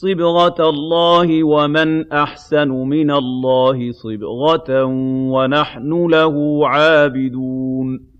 صِبْغَةَ اللَّهِ ۖ وَمَنْ أَحْسَنُ مِنَ اللَّهِ صِبْغَةً ۖ وَنَحْنُ لَهُ عَابِدُونَ